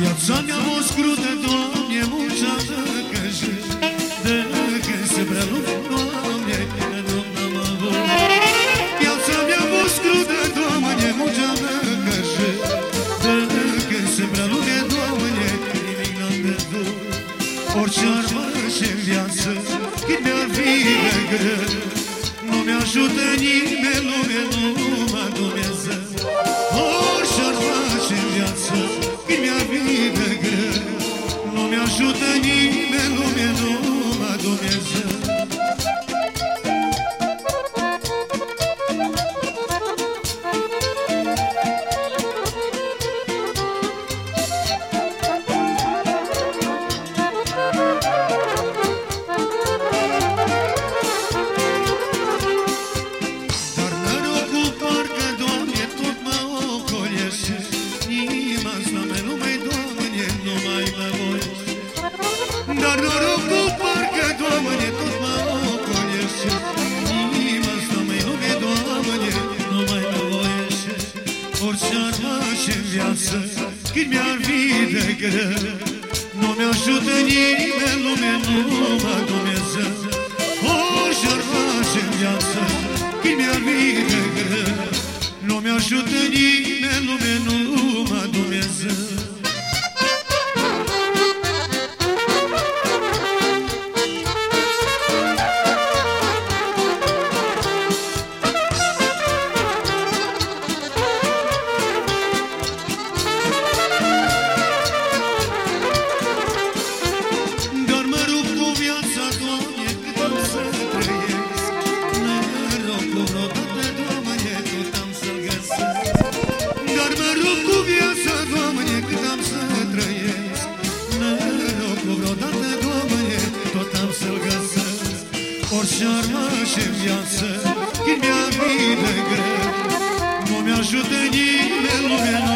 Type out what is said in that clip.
Viața mea o scrută, Doamne, mulța că și De când se prea lume, Doamne, nu am avut. Viața mea o scrută, Doamne, mulța că și De când se prea lume, Doamne, nimic n-am pierdut. Orice ar face în viață, cât mi-ar fi de greu Nu mi-ajută nimeni, lume, numai Dumnezeu Nu Dar norocul parcă, Doamne, tot mă ocolește. Inima asta mea nu mai, Doamne, nu mai mă voiește Orice ar face în viață, cât mi-ar fi de greu Nu mi-ajută nimeni, lume, numai Dumnezeu. Orice ar face în viață, cât mi-ar fi de greu Nu mi-ajută nimeni, lume, numai cu viața, Doamne, cât am să trăiesc. Norocul vreodată, Doamne, tot am să-l găsesc. Orice ar face în viață, când mi-a fi de greu. Nu mi-ajută nimeni, lumea nu